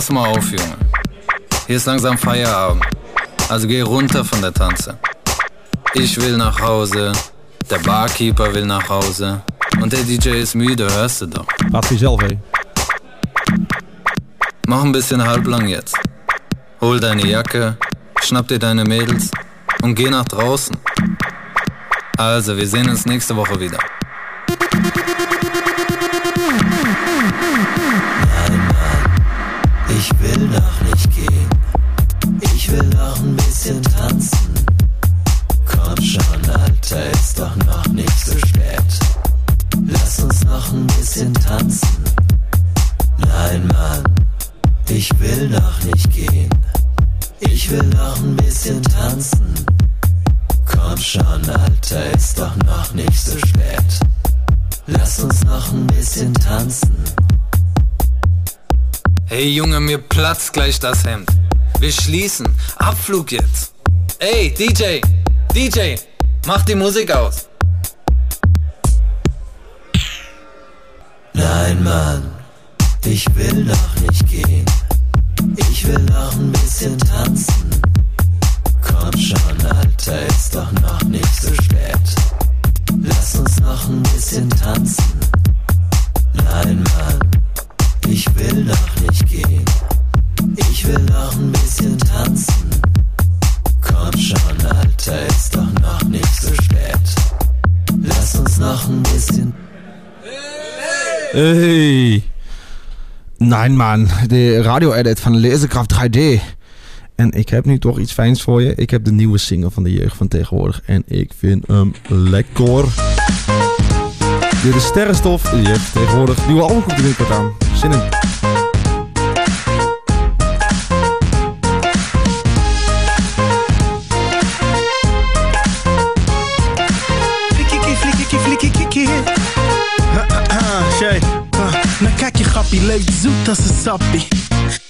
Pass mal auf, Junge. Hier ist langsam Feierabend. Also geh runter von der Tanze. Ich will nach Hause, der Barkeeper will nach Hause und der DJ ist müde, hörst du doch. Praat voor jezelf, hé. Mach ein bisschen halblang jetzt. Hol deine Jacke, schnapp dir deine Mädels und geh nach draußen. Also, wir sehen uns nächste Woche wieder. Platzt gleich das Hemd. Wir schließen. Abflug jetzt. Ey, DJ, DJ, mach die Musik aus. Nein, Mann, ich will noch nicht gehen. Ich will noch ein bisschen tanzen. Komm schon, Alter, ist doch noch nicht so spät. Lass uns noch ein bisschen tanzen. Nein, Mann, ich will noch nicht gehen. Ich will noch ein bisschen tanzen. Komm schon, Alter, ist doch noch nicht so spät. Lass uns noch ein bisschen Hey. Nein, man. De radio-edit van Lezenkraft 3D. En ik heb nu toch iets fijns voor je. Ik heb de nieuwe single van de jeugd van tegenwoordig. En ik vind hem lekker. Dit is Sterrenstof. Jeugd van tegenwoordig. Nieuwe album komt er binnenkort aan. Zin in. Happy, lebt so, dass es happy.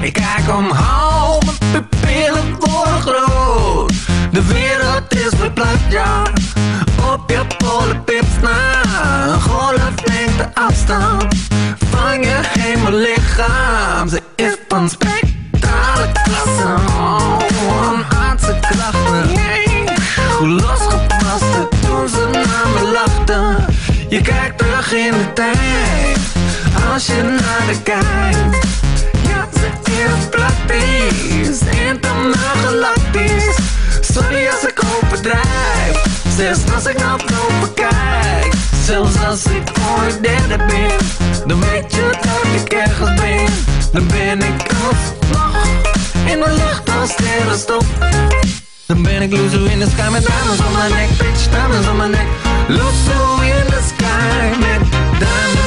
Ik kijk omhoog, mijn pupillen worden groot. De wereld is verplaatst, ja. Op je polenpips na. Een golf neemt de afstand van je hemellichaam. Ze is van spectrale als je naar de kijkt. Ja, ze is praktisch, intermaal galactisch. Sorry als ik overdrijf, zelfs als ik naar boven kijk. Zelfs als ik ooit derde ben, dan weet je dat ik ergens ben. Dan ben ik als vlag in de lucht als sterrenstof. Dan ben ik loser in the sky met diamonds on my neck, bitch, diamonds on my neck. Loser in the sky met diamonds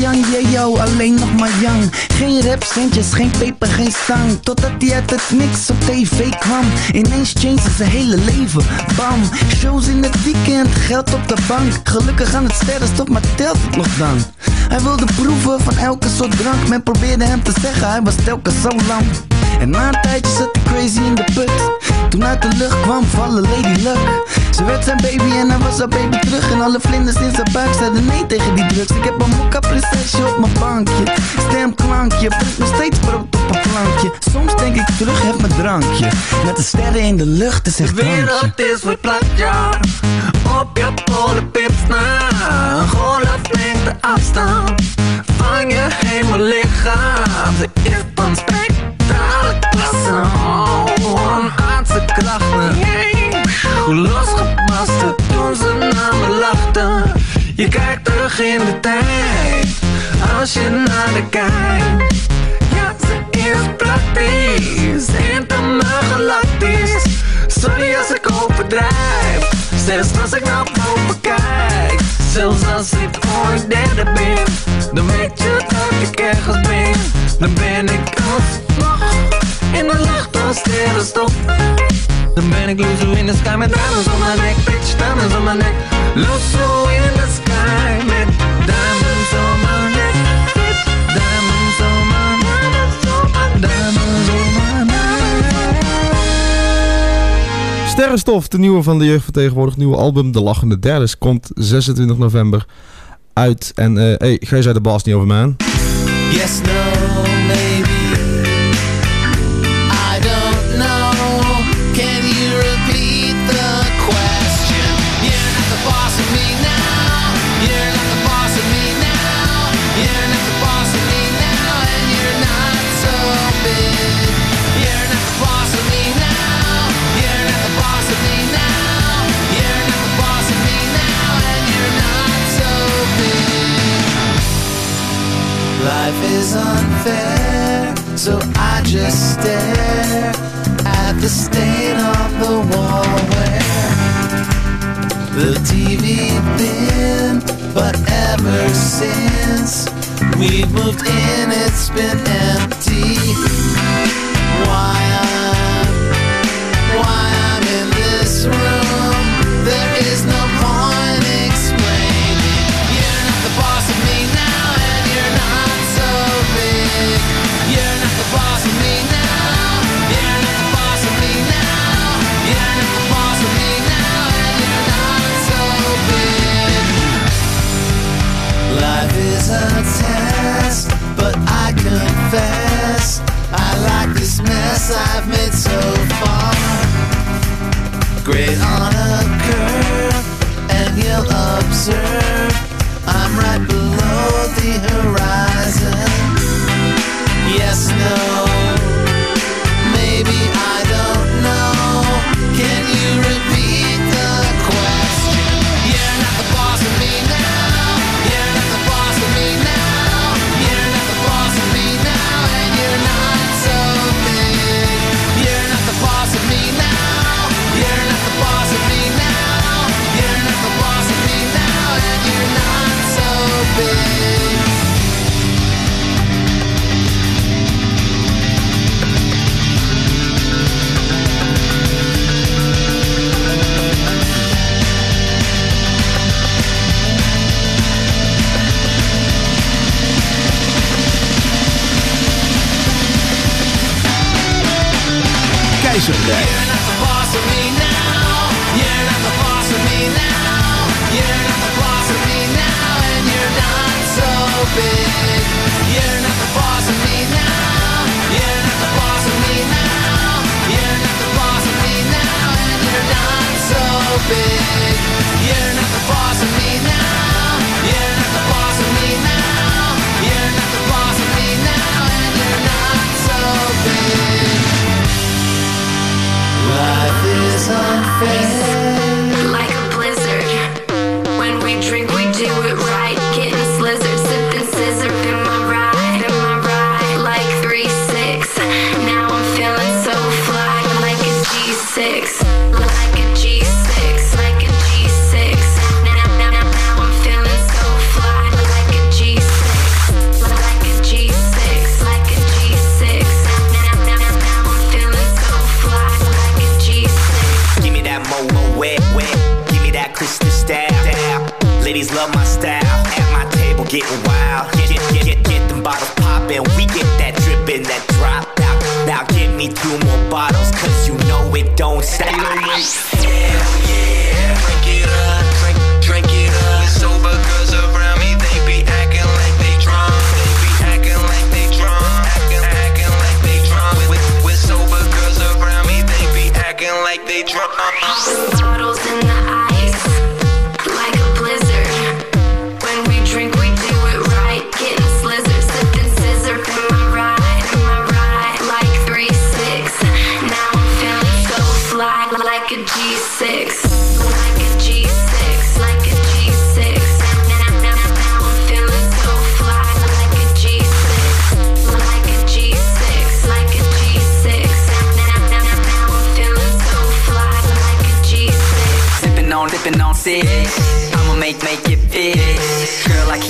Yang Yeo alleen nog maar Yang. Geen rapcentjes, geen peper, geen stang Totdat hij uit het niks op tv kwam. Ineens changed zijn hele leven, bam. Shows in het weekend, geld op de bank. Gelukkig aan het sterrenstop, maar telt het nog dan. Hij wilde proeven van elke soort drank. Men probeerde hem te zeggen, hij was telkens zo lang En na een tijdje zat hij crazy in de put. Toen uit de lucht kwam vallen Lady Luck. Ze werd zijn baby en hij was haar baby terug. En alle vlinders in zijn buik zeiden nee tegen die drugs. Ik heb een mokka prinsesje op mijn bankje. Stemklankje, brengt nog steeds brood op een plankje Soms denk ik terug, heb mijn drankje. Met de sterren in de lucht, is echt De wereld is verplaatst, ja. Op je polenpips na Een golf neemt de afstand Van je hemellichaam Ze is van aardse krachten Hoe losgebarsten toen ze naar me lachten Je kijkt terug in de tijd Als je naar de kijkt. Ja, ze is praktisch Intermaal galactisch Sorry als ik overdrijf Zelfs als ik naar boven kijk. Zelfs als ik ooit derde ben Dan weet je dat ik ergens ben. Dan ben ik als vlag in de lucht als sterrenstof. Dan ben ik los in de sky met diamonds op mijn nek, bitch, diamonds op mijn nek. Los in the sky met diamonds op mijn nek, bitch, diamonds op mijn nek, diamonds mijn nek. Sterrenstof, de nieuwe van de jeugdvertegenwoordigd nieuwe album De Lachende Derde komt 26 november uit. En eh uh, hey, ga je zei de baas niet over, man? Yes, no. is unfair, so I just stare at the stain on the wall where the TV been. But ever since we've moved in, it's been empty.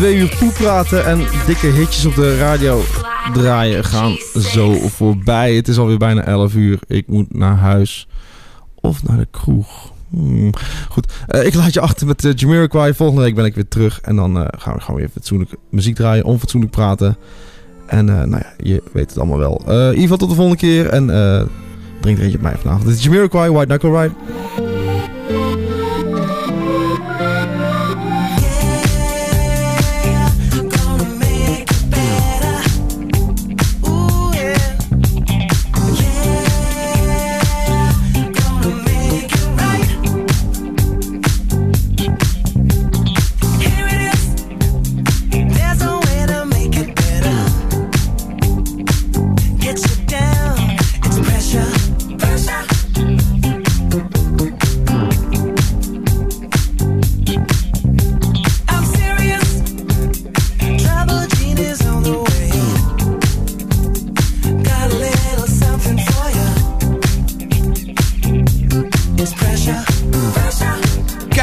twee uur poep praten en dikke hitjes op de radio draaien gaan zo voorbij. Het is alweer bijna 11 uur. Ik moet naar huis of naar de kroeg. Hmm. Goed, eh, ik laat je achter met uh, Jamiroquai. Volgende week ben ik weer terug en dan eh, gaan, we, gaan weer fatsoenlijk muziek draaien, onfatsoenlijk praten. En nou ja, je weet het allemaal wel. in ieder geval tot de volgende keer en drink er eentje op mij vanavond. Dit is Jamiroquai, White Knuckle Ride.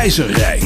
reizenrijk.